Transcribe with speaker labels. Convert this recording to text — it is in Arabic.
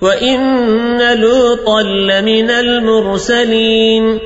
Speaker 1: وإن لوطا لمن المرسلين